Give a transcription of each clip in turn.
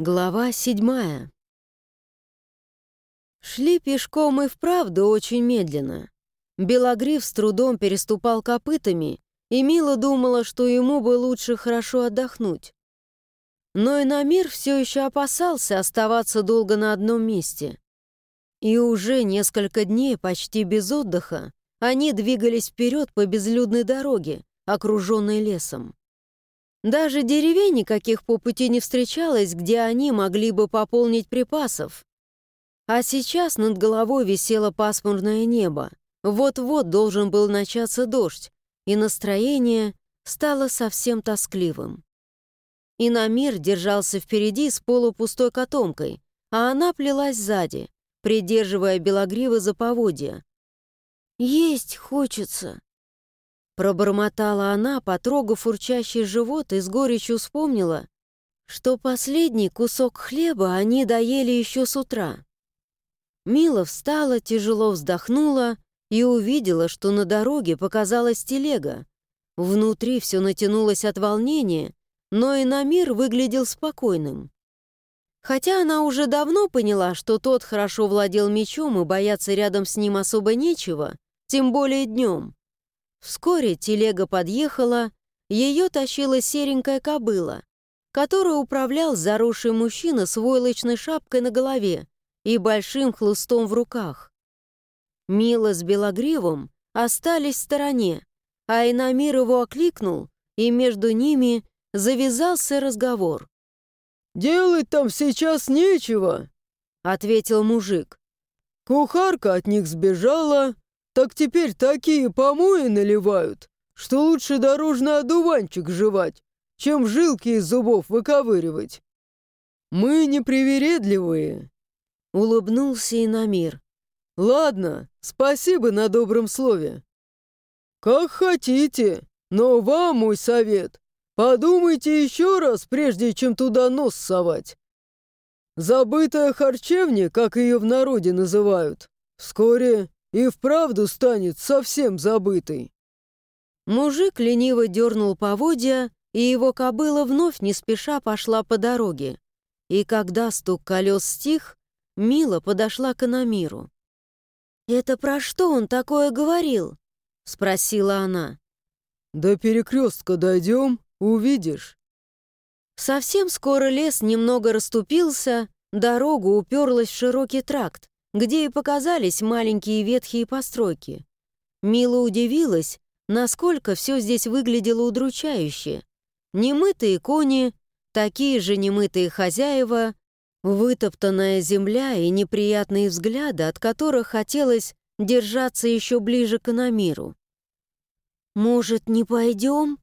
Глава седьмая. Шли пешком и вправду очень медленно. Белогрив с трудом переступал копытами, и Мила думала, что ему бы лучше хорошо отдохнуть. Но и Намир все еще опасался оставаться долго на одном месте. И уже несколько дней почти без отдыха они двигались вперед по безлюдной дороге, окруженной лесом. Даже деревень никаких по пути не встречалось, где они могли бы пополнить припасов. А сейчас над головой висело пасмурное небо. Вот-вот должен был начаться дождь, и настроение стало совсем тоскливым. И Намир держался впереди с полупустой котомкой, а она плелась сзади, придерживая белогривы за поводья. «Есть хочется», Пробормотала она, потрогав урчащий живот, и с горечью вспомнила, что последний кусок хлеба они доели еще с утра. Мила встала, тяжело вздохнула и увидела, что на дороге показалась телега. Внутри все натянулось от волнения, но и на мир выглядел спокойным. Хотя она уже давно поняла, что тот хорошо владел мечом и бояться рядом с ним особо нечего, тем более днем. Вскоре телега подъехала, ее тащила серенькая кобыла, которую управлял заросший мужчина с войлочной шапкой на голове и большим хлыстом в руках. Мила с Белогривом остались в стороне, а Инамир его окликнул, и между ними завязался разговор. «Делать там сейчас нечего», — ответил мужик. «Кухарка от них сбежала, так теперь такие помои наливают, что лучше дорожный одуванчик жевать, чем жилки из зубов выковыривать. Мы непривередливые. Улыбнулся и на мир. Ладно, спасибо на добром слове. Как хотите, но вам мой совет. Подумайте еще раз, прежде чем туда нос совать. Забытая харчевня, как ее в народе называют, вскоре и вправду станет совсем забытой. Мужик лениво дернул поводья, и его кобыла вновь не спеша пошла по дороге. И когда стук колес стих, Мила подошла к Анамиру. «Это про что он такое говорил?» — спросила она. «До перекрестка дойдем, увидишь». Совсем скоро лес немного расступился, дорога уперлась в широкий тракт, где и показались маленькие ветхие постройки. Мила удивилась, насколько все здесь выглядело удручающе. Немытые кони, такие же немытые хозяева, вытоптанная земля и неприятные взгляды, от которых хотелось держаться еще ближе к Анамиру. «Может, не пойдем?»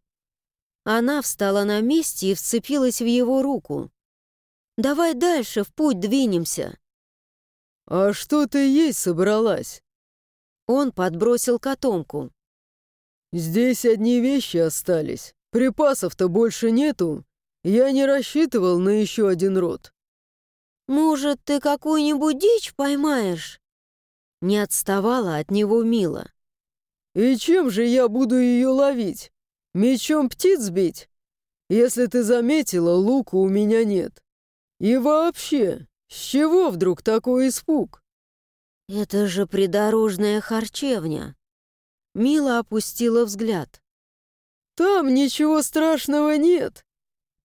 Она встала на месте и вцепилась в его руку. «Давай дальше, в путь двинемся». «А что ты есть собралась?» Он подбросил котомку. «Здесь одни вещи остались. Припасов-то больше нету. Я не рассчитывал на еще один род». «Может, ты какую-нибудь дичь поймаешь?» Не отставала от него Мила. «И чем же я буду ее ловить? Мечом птиц бить? Если ты заметила, лука у меня нет. И вообще, «С чего вдруг такой испуг?» «Это же придорожная харчевня!» Мила опустила взгляд. «Там ничего страшного нет!»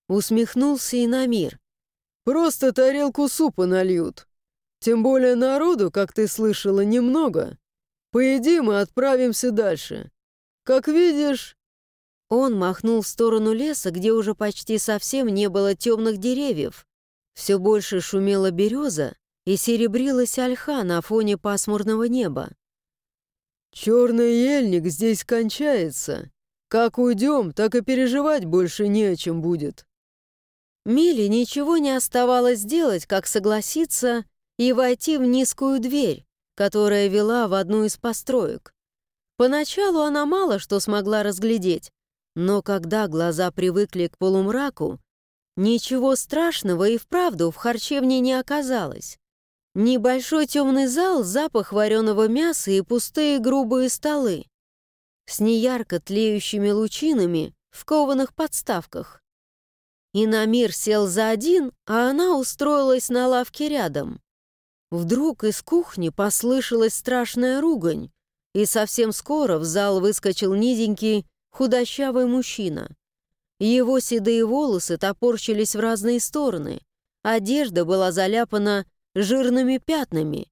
Усмехнулся и на мир. «Просто тарелку супа нальют. Тем более народу, как ты слышала, немного. Поедим и отправимся дальше. Как видишь...» Он махнул в сторону леса, где уже почти совсем не было темных деревьев, все больше шумела береза и серебрилась ольха на фоне пасмурного неба. «Черный ельник здесь кончается. Как уйдем, так и переживать больше не о чем будет». Миле ничего не оставалось делать, как согласиться и войти в низкую дверь, которая вела в одну из построек. Поначалу она мало что смогла разглядеть, но когда глаза привыкли к полумраку, Ничего страшного и вправду в харчевне не оказалось. Небольшой темный зал, запах вареного мяса и пустые грубые столы. С неярко тлеющими лучинами в кованых подставках. И Намир сел за один, а она устроилась на лавке рядом. Вдруг из кухни послышалась страшная ругань, и совсем скоро в зал выскочил низенький, худощавый мужчина. Его седые волосы топорщились в разные стороны, одежда была заляпана жирными пятнами,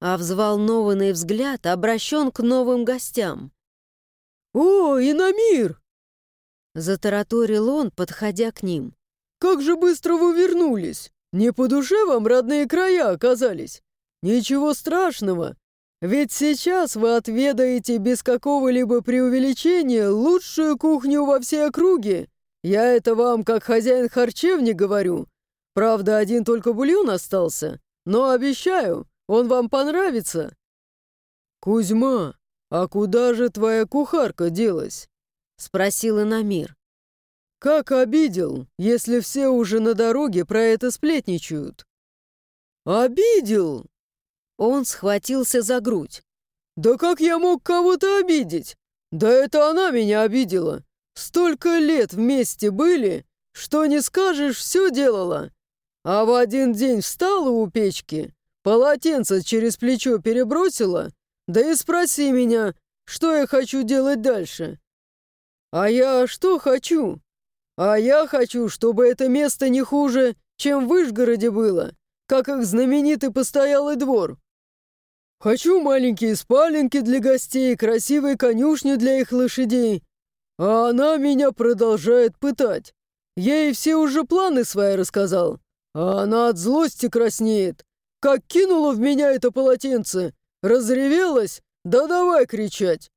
а взволнованный взгляд обращен к новым гостям. «О, Инамир!» Затараторил он, подходя к ним. «Как же быстро вы вернулись! Не по душе вам родные края оказались! Ничего страшного, ведь сейчас вы отведаете без какого-либо преувеличения лучшую кухню во всей округе. Я это вам, как хозяин харчевни, говорю. Правда, один только бульон остался, но обещаю, он вам понравится. Кузьма, а куда же твоя кухарка делась? Спросил Инамир. Как обидел, если все уже на дороге про это сплетничают? Обидел? Он схватился за грудь. Да как я мог кого-то обидеть? Да это она меня обидела. Столько лет вместе были, что не скажешь, все делала. А в один день встала у печки, полотенце через плечо перебросила, да и спроси меня, что я хочу делать дальше. А я что хочу? А я хочу, чтобы это место не хуже, чем в Вышгороде было, как их знаменитый постоялый двор. Хочу маленькие спаленки для гостей, красивые конюшни для их лошадей. А она меня продолжает пытать. Ей все уже планы свои рассказал. А она от злости краснеет. Как кинула в меня это полотенце, разревелась, да давай кричать,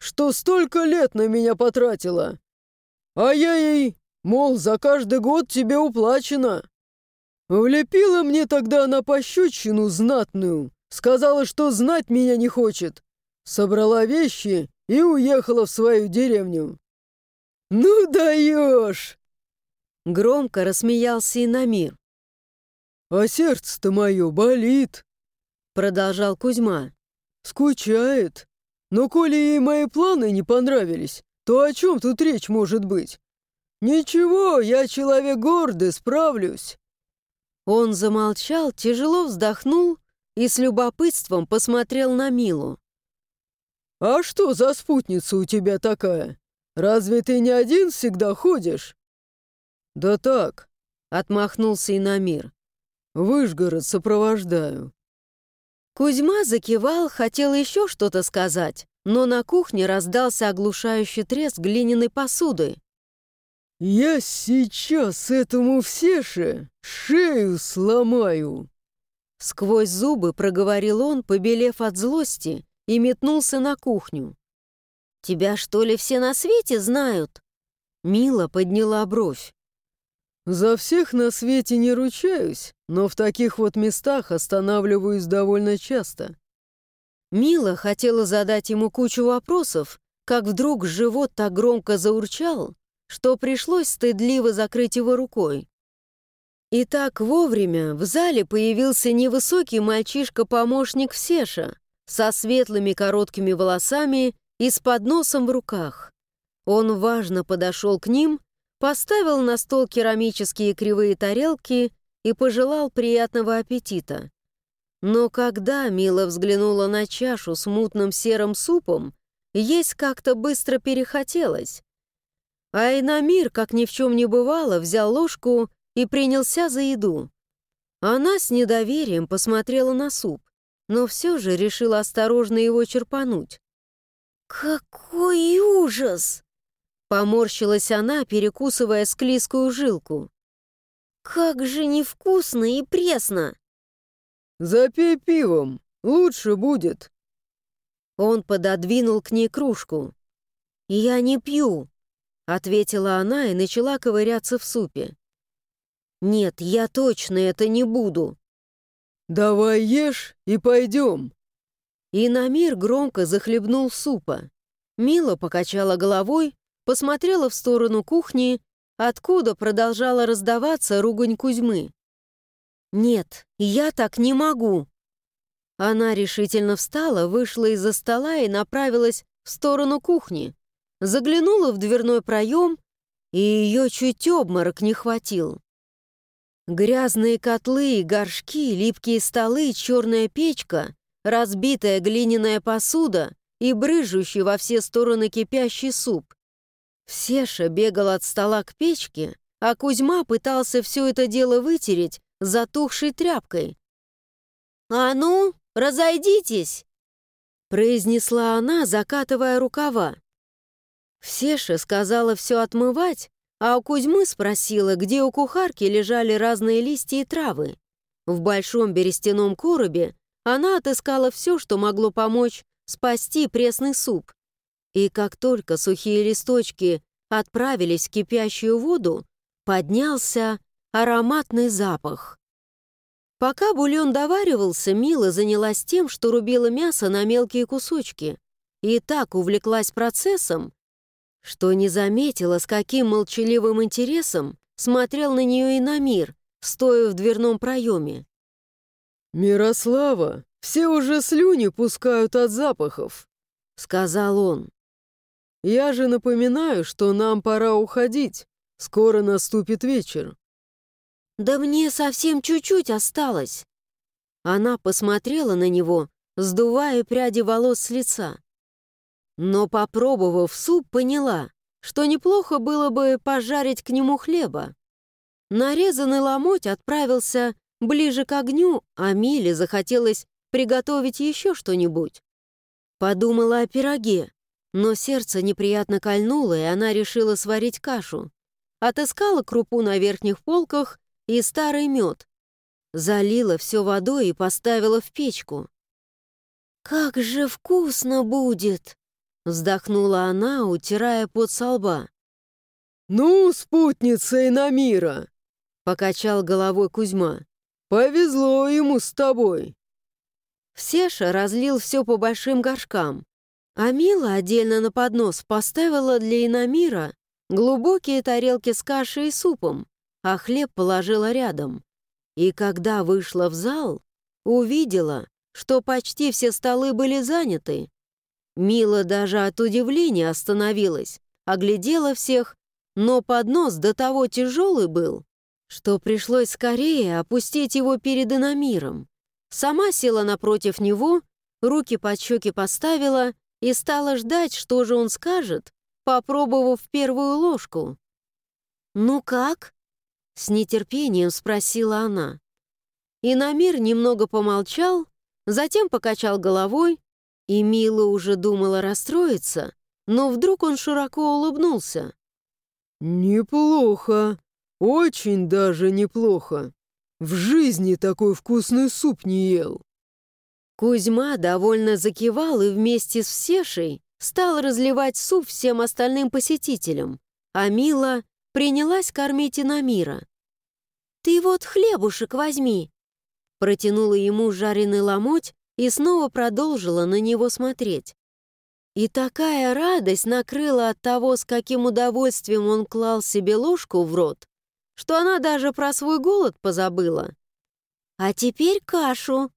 что столько лет на меня потратила. А я ей, мол, за каждый год тебе уплачено. Влепила мне тогда на пощечину знатную, сказала, что знать меня не хочет. Собрала вещи и уехала в свою деревню. «Ну даешь!» Громко рассмеялся и Намир. «А сердце-то мое болит», — продолжал Кузьма. «Скучает. Но коли ей мои планы не понравились, то о чем тут речь может быть? Ничего, я человек гордый, справлюсь». Он замолчал, тяжело вздохнул и с любопытством посмотрел на Милу. «А что за спутница у тебя такая? Разве ты не один всегда ходишь?» «Да так», — отмахнулся Инамир. Выжгород сопровождаю». Кузьма закивал, хотел еще что-то сказать, но на кухне раздался оглушающий треск глиняной посуды. «Я сейчас этому всеше шею сломаю!» Сквозь зубы проговорил он, побелев от злости, и метнулся на кухню. «Тебя, что ли, все на свете знают?» Мила подняла бровь. «За всех на свете не ручаюсь, но в таких вот местах останавливаюсь довольно часто». Мила хотела задать ему кучу вопросов, как вдруг живот так громко заурчал, что пришлось стыдливо закрыть его рукой. И так вовремя в зале появился невысокий мальчишка-помощник Всеша со светлыми короткими волосами и с подносом в руках. Он важно подошел к ним поставил на стол керамические кривые тарелки и пожелал приятного аппетита. Но когда Мила взглянула на чашу с мутным серым супом, есть как-то быстро перехотелось. А Инамир, как ни в чем не бывало, взял ложку и принялся за еду. Она с недоверием посмотрела на суп, но все же решила осторожно его черпануть. «Какой ужас!» Поморщилась она, перекусывая склизкую жилку. «Как же невкусно и пресно!» «Запей пивом, лучше будет!» Он пододвинул к ней кружку. «Я не пью», — ответила она и начала ковыряться в супе. «Нет, я точно это не буду». «Давай ешь и пойдем». И Намир громко захлебнул супа. Мила покачала головой, посмотрела в сторону кухни, откуда продолжала раздаваться ругань Кузьмы. «Нет, я так не могу!» Она решительно встала, вышла из-за стола и направилась в сторону кухни. Заглянула в дверной проем и ее чуть обморок не хватил. Грязные котлы горшки, липкие столы, черная печка, разбитая глиняная посуда и брыжущий во все стороны кипящий суп. Всеша бегал от стола к печке, а Кузьма пытался все это дело вытереть затухшей тряпкой. «А ну, разойдитесь!» произнесла она, закатывая рукава. Всеша сказала все отмывать, а у Кузьмы спросила, где у кухарки лежали разные листья и травы. В большом берестяном коробе она отыскала все, что могло помочь спасти пресный суп. И как только сухие листочки отправились в кипящую воду, поднялся ароматный запах. Пока бульон доваривался, Мила занялась тем, что рубила мясо на мелкие кусочки, и так увлеклась процессом, что не заметила, с каким молчаливым интересом смотрел на нее и на мир, стоя в дверном проеме. «Мирослава, все уже слюни пускают от запахов», — сказал он. «Я же напоминаю, что нам пора уходить. Скоро наступит вечер». «Да мне совсем чуть-чуть осталось». Она посмотрела на него, сдувая пряди волос с лица. Но, попробовав суп, поняла, что неплохо было бы пожарить к нему хлеба. Нарезанный ломоть отправился ближе к огню, а Миле захотелось приготовить еще что-нибудь. Подумала о пироге, но сердце неприятно кольнуло, и она решила сварить кашу. Отыскала крупу на верхних полках и старый мед. Залила все водой и поставила в печку. «Как же вкусно будет!» Вздохнула она, утирая пот со лба. «Ну, спутница Инамира!» Покачал головой Кузьма. «Повезло ему с тобой!» Всеша разлил все по большим горшкам, а Мила отдельно на поднос поставила для Инамира глубокие тарелки с кашей и супом, а хлеб положила рядом. И когда вышла в зал, увидела, что почти все столы были заняты, Мила даже от удивления остановилась, оглядела всех, но поднос до того тяжелый был, что пришлось скорее опустить его перед иномиром. Сама села напротив него, руки под щеки поставила и стала ждать, что же он скажет, попробовав первую ложку. «Ну как?» — с нетерпением спросила она. Иномир немного помолчал, затем покачал головой, и Мила уже думала расстроиться, но вдруг он широко улыбнулся. «Неплохо, очень даже неплохо. В жизни такой вкусный суп не ел». Кузьма довольно закивал и вместе с Всешей стал разливать суп всем остальным посетителям, а Мила принялась кормить Инамира. «Ты вот хлебушек возьми!» Протянула ему жареный ломоть, и снова продолжила на него смотреть. И такая радость накрыла от того, с каким удовольствием он клал себе ложку в рот, что она даже про свой голод позабыла. «А теперь кашу!»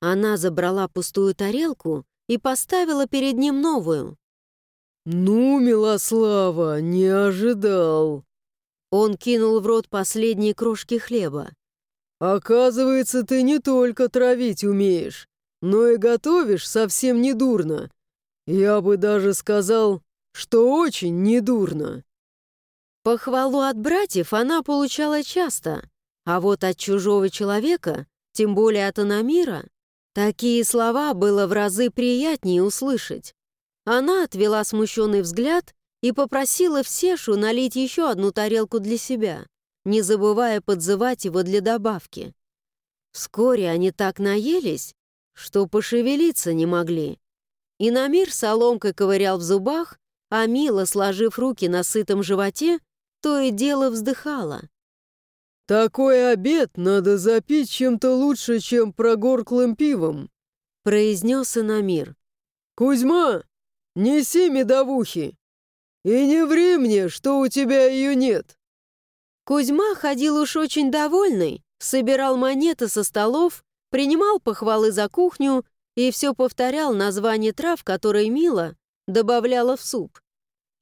Она забрала пустую тарелку и поставила перед ним новую. «Ну, Милослава, не ожидал!» Он кинул в рот последние крошки хлеба. «Оказывается, ты не только травить умеешь, но и готовишь совсем недурно. Я бы даже сказал, что очень недурно». Похвалу от братьев она получала часто, а вот от чужого человека, тем более от Анамира, такие слова было в разы приятнее услышать. Она отвела смущенный взгляд и попросила Всешу налить еще одну тарелку для себя, не забывая подзывать его для добавки. Вскоре они так наелись, что пошевелиться не могли. И Намир соломкой ковырял в зубах, а Мила, сложив руки на сытом животе, то и дело вздыхала. «Такой обед надо запить чем-то лучше, чем прогорклым пивом», произнес Инамир. «Кузьма, неси медовухи! И не ври мне, что у тебя ее нет!» Кузьма ходил уж очень довольный, собирал монеты со столов принимал похвалы за кухню и все повторял название трав, которые Мила добавляла в суп.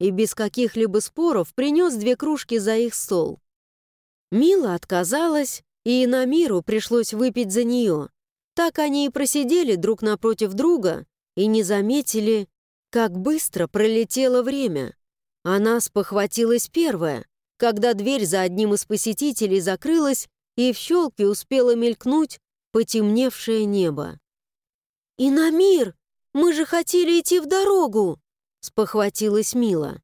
И без каких-либо споров принес две кружки за их стол. Мила отказалась, и на миру пришлось выпить за нее. Так они и просидели друг напротив друга и не заметили, как быстро пролетело время. Она спохватилась первая, когда дверь за одним из посетителей закрылась, и в щелке успела мелькнуть потемневшее небо. «И на! Мы же хотели идти в дорогу!» — спохватилась Мила.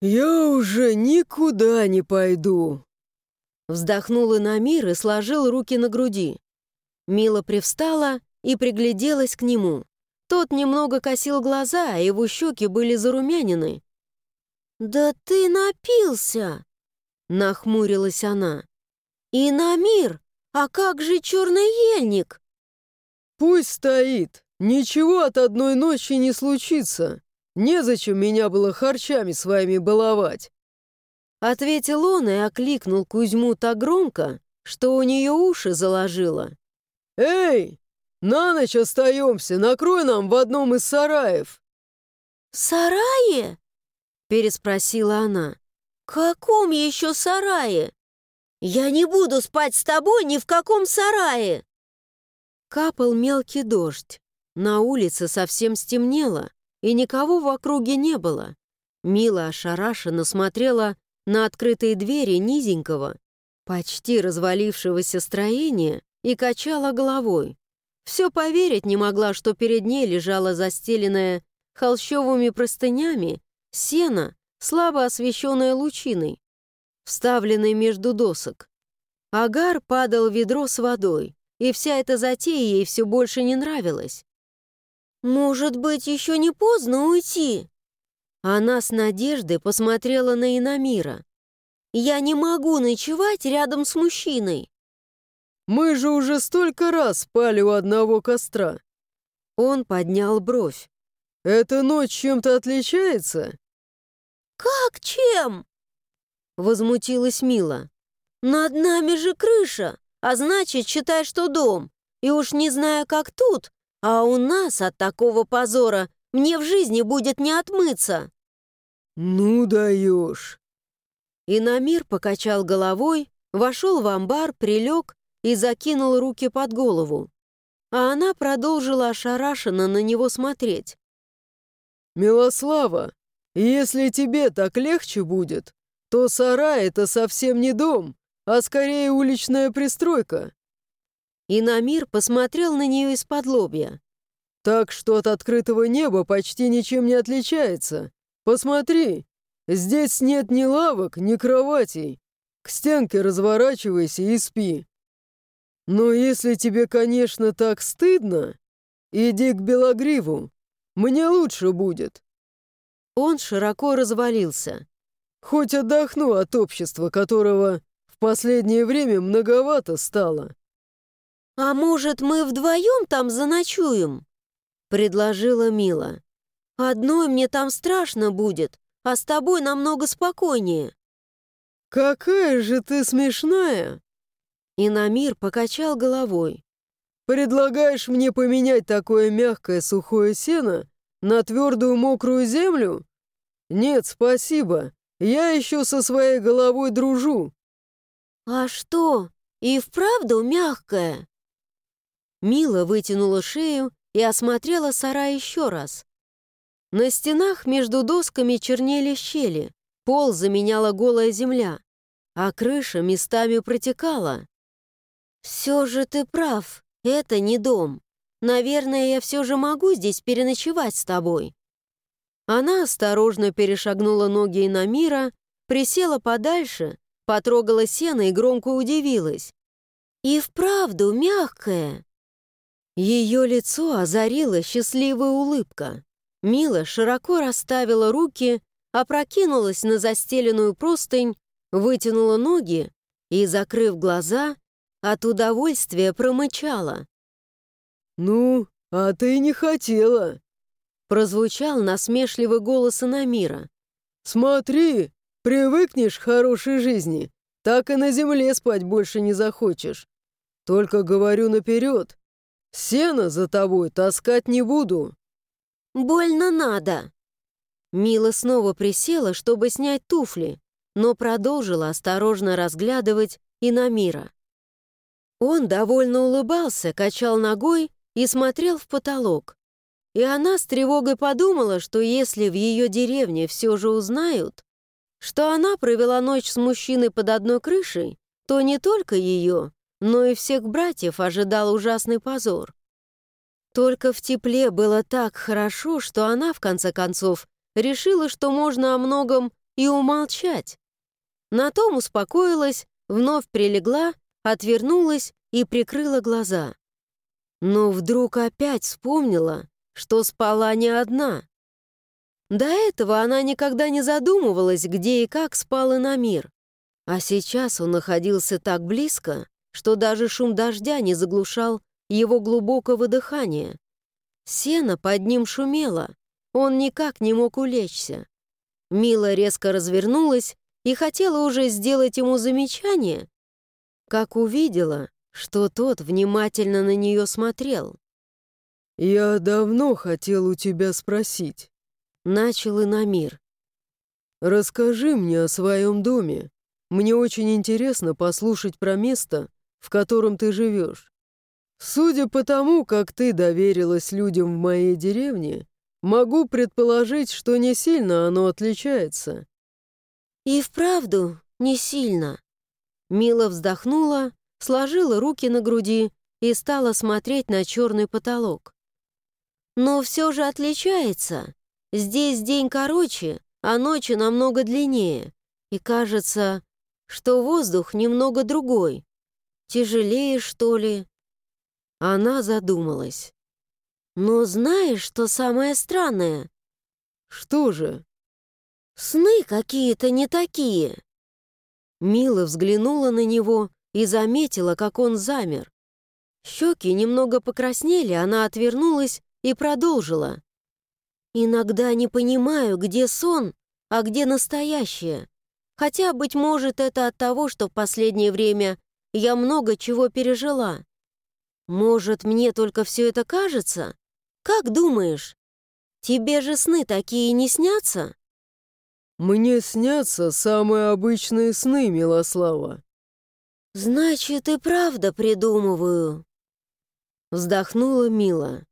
«Я уже никуда не пойду!» Вздохнул Инамир и сложил руки на груди. Мила привстала и пригляделась к нему. Тот немного косил глаза, а его щеки были зарумянины. «Да ты напился!» — нахмурилась она. «Инамир, а как же черный ельник?» «Пусть стоит. Ничего от одной ночи не случится. Незачем меня было харчами своими баловать». Ответил он и окликнул Кузьму так громко, что у нее уши заложило. «Эй, на ночь остаемся, накрой нам в одном из сараев». «Сарае?» — переспросила она. «Каком еще сарае? Я не буду спать с тобой ни в каком сарае!» Капал мелкий дождь. На улице совсем стемнело, и никого в округе не было. Мила ошарашенно смотрела на открытые двери низенького, почти развалившегося строения и качала головой. Все поверить не могла, что перед ней лежала застеленная холщовыми простынями сено, слабо освещенное лучиной, вставленной между досок. Агар падал в ведро с водой, и вся эта затея ей все больше не нравилась. «Может быть, еще не поздно уйти?» Она с надеждой посмотрела на Инамира. «Я не могу ночевать рядом с мужчиной». «Мы же уже столько раз спали у одного костра». Он поднял бровь. «Эта ночь чем-то отличается?» «Как чем?» Возмутилась Мила. «Над нами же крыша, а значит, считай, что дом. И уж не знаю, как тут, а у нас от такого позора мне в жизни будет не отмыться». «Ну даешь!» Инамир покачал головой, вошел в амбар, прилег и закинул руки под голову. А она продолжила ошарашенно на него смотреть. «Милослава, если тебе так легче будет, то сарай — это совсем не дом, а скорее уличная пристройка». Инамир посмотрел на нее из-под лобья. «Так что от открытого неба почти ничем не отличается. Посмотри, здесь нет ни лавок, ни кроватей. К стенке разворачивайся и спи. Но если тебе, конечно, так стыдно, иди к Белогриву. Мне лучше будет». Он широко развалился. «Хоть отдохну от общества, которого в последнее время многовато стало». «А может, мы вдвоем там заночуем?» — предложила Мила. Одной мне там страшно будет, а с тобой намного спокойнее». «Какая же ты смешная!» Инамир покачал головой. «Предлагаешь мне поменять такое мягкое сухое сено на твердую мокрую землю? Нет, спасибо, я еще со своей головой дружу». «А что, и вправду мягкое?» Мила вытянула шею и осмотрела сарай еще раз. На стенах между досками чернели щели, пол заменяла голая земля, а крыша местами протекала. «Все же ты прав, это не дом. Наверное, я все же могу здесь переночевать с тобой». Она осторожно перешагнула ноги на мира, присела подальше, потрогала сено и громко удивилась. «И вправду мягкое!» Ее лицо озарила счастливая улыбка. Мила широко расставила руки, опрокинулась на застеленную простынь, вытянула ноги и, закрыв глаза, от удовольствия промычала. «Ну, а ты не хотела!» Прозвучал насмешливый голос Инамира. «Смотри, привыкнешь к хорошей жизни, так и на земле спать больше не захочешь. Только говорю наперед, сено за тобой таскать не буду». «Больно надо!» Мила снова присела, чтобы снять туфли, но продолжила осторожно разглядывать Инамира. Он довольно улыбался, качал ногой и смотрел в потолок. И она с тревогой подумала, что если в ее деревне все же узнают, что она провела ночь с мужчиной под одной крышей, то не только ее, но и всех братьев ожидал ужасный позор. Только в тепле было так хорошо, что она, в конце концов, решила, что можно о многом и умолчать. На том успокоилась, вновь прилегла, отвернулась и прикрыла глаза. Но вдруг опять вспомнила, что спала не одна. До этого она никогда не задумывалась, где и как спала на мир. А сейчас он находился так близко, что даже шум дождя не заглушал его глубокого дыхания. Сено под ним шумело, он никак не мог улечься. Мила резко развернулась и хотела уже сделать ему замечание, как увидела, что тот внимательно на нее смотрел. «Я давно хотел у тебя спросить», — начал Инамир. «Расскажи мне о своем доме. Мне очень интересно послушать про место, в котором ты живешь. Судя по тому, как ты доверилась людям в моей деревне, могу предположить, что не сильно оно отличается. «И вправду не сильно». Мила вздохнула, сложила руки на груди и стала смотреть на черный потолок. «Но все же отличается. Здесь день короче, а ночи намного длиннее. И кажется, что воздух немного другой. Тяжелее, что ли?» Она задумалась. «Но знаешь, что самое странное?» «Что же?» Сны какие-то не такие. Мила взглянула на него и заметила, как он замер. Щеки немного покраснели, она отвернулась и продолжила. «Иногда не понимаю, где сон, а где настоящее. Хотя, быть может, это от того, что в последнее время я много чего пережила. Может, мне только все это кажется? Как думаешь? Тебе же сны такие не снятся?» «Мне снятся самые обычные сны, Милослава». «Значит, и правда придумываю», — вздохнула Мила.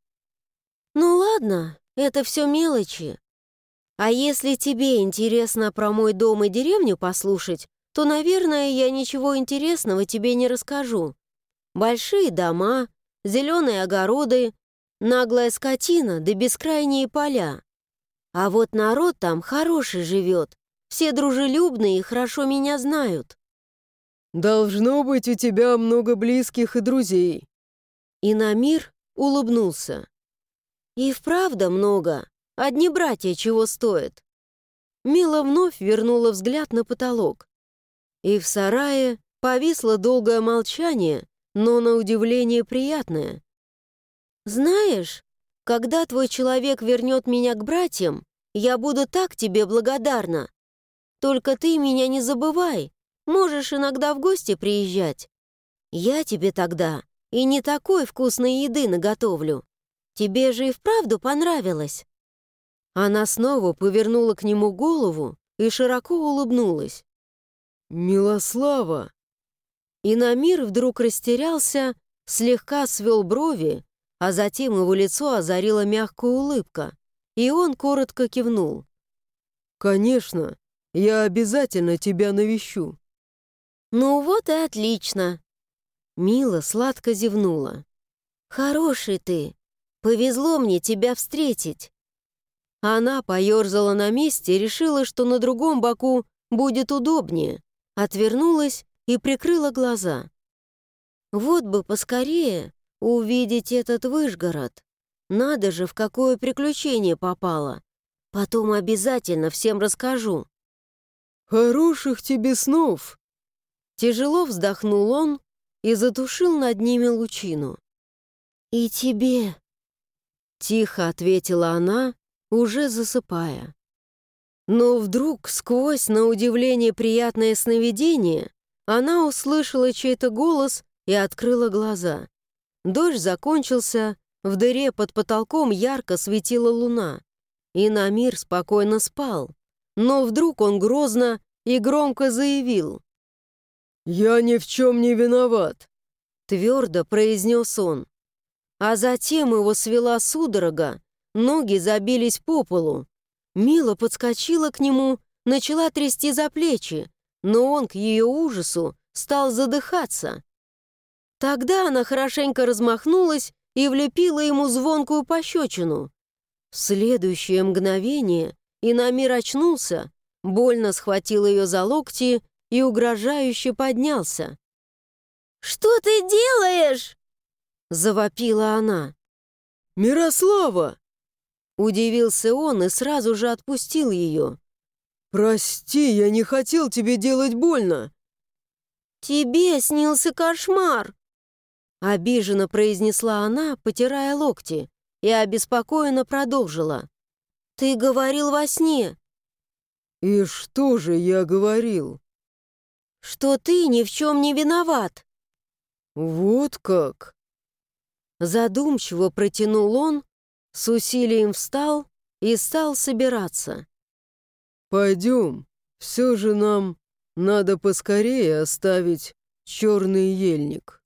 «Ну ладно, это все мелочи. А если тебе интересно про мой дом и деревню послушать, то, наверное, я ничего интересного тебе не расскажу. Большие дома, зеленые огороды, наглая скотина да бескрайние поля. А вот народ там хороший живет. Все дружелюбные и хорошо меня знают. Должно быть у тебя много близких и друзей. И Намир улыбнулся. И вправду много. Одни братья чего стоят. Мила вновь вернула взгляд на потолок. И в сарае повисло долгое молчание, но на удивление приятное. «Знаешь, когда твой человек вернет меня к братьям, я буду так тебе благодарна. Только ты меня не забывай, можешь иногда в гости приезжать. Я тебе тогда и не такой вкусной еды наготовлю. Тебе же и вправду понравилось». Она снова повернула к нему голову и широко улыбнулась. «Милослава!» И Намир вдруг растерялся, слегка свел брови а затем его лицо озарила мягкая улыбка, и он коротко кивнул. «Конечно, я обязательно тебя навещу». «Ну вот и отлично!» Мила сладко зевнула. «Хороший ты! Повезло мне тебя встретить!» Она поерзала на месте и решила, что на другом боку будет удобнее, отвернулась и прикрыла глаза. Вот бы поскорее Увидеть этот Выжгород. Надо же, в какое приключение попало. Потом обязательно всем расскажу. «Хороших тебе снов!» Тяжело вздохнул он и затушил над ними лучину. «И тебе!» Тихо ответила она, уже засыпая. Но вдруг, сквозь, на удивление, приятное сновидение, она услышала чей-то голос и открыла глаза. Дождь закончился, в дыре под потолком ярко светила луна. И Намир спокойно спал, но вдруг он грозно и громко заявил. «Я ни в чем не виноват», — твердо произнес он. А затем его свела судорога, ноги забились по полу. Мила подскочила к нему, начала трясти за плечи, но он к ее ужасу стал задыхаться. Тогда она хорошенько размахнулась и влепила ему звонкую пощечину. В следующее мгновение Инамир очнулся, больно схватил ее за локти и угрожающе поднялся. «Что ты делаешь?» — завопила она. «Мирослава!» Удивился он и сразу же отпустил ее. «Прости, я не хотел тебе делать больно!» «Тебе снился кошмар!» Обиженно произнесла она, потирая локти, и обеспокоенно продолжила. «Ты говорил во сне». «И что же я говорил?» «Что ты ни в чем не виноват». «Вот как?» Задумчиво протянул он, с усилием встал и стал собираться. «Пойдем, все же нам надо поскорее оставить черный ельник».